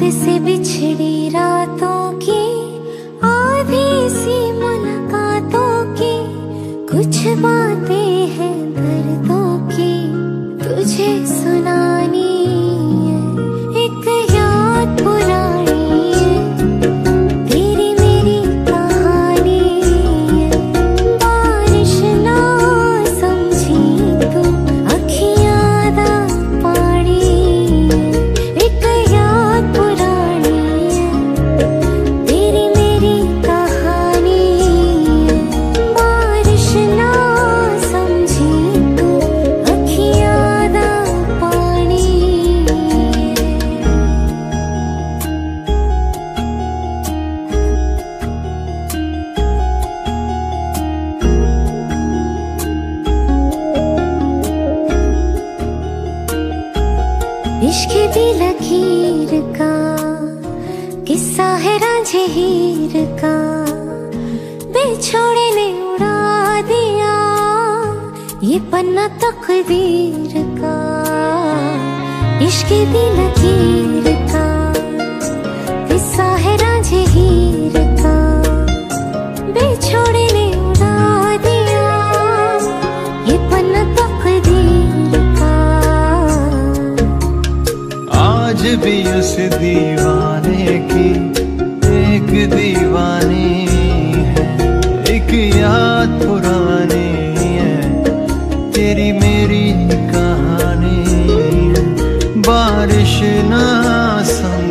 से बिछड़ी रातों की आधी सी मुलाकातों की कुछ बातें हैं दर्दों की तुझे इश्क दी लकीर का, किस्सा है रांझे हीर का। बेछोड़े ने उड़ा दिया, ये पन्ना तकदीर का। इश्क दी लकीर आज भी उस दीवाने की एक दीवानी है। एक याद पुरानी है। तेरी मेरी कहानी बारिश ना समझी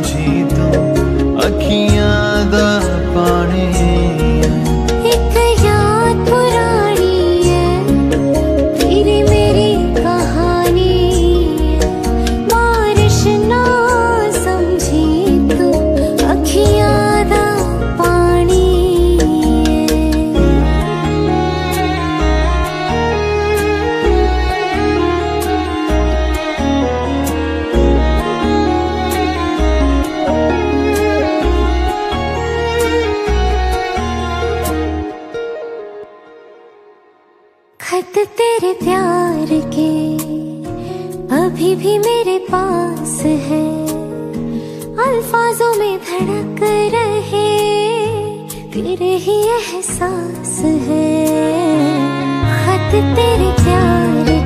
खत तेरे प्यार के अभी भी मेरे पास है। अल्फाजों में धड़क रहे, तेरे ही एहसास है। खत तेरे प्यार